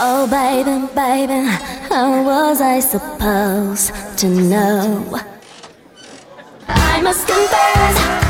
Oh, baby, baby, how was I supposed to know? I must confess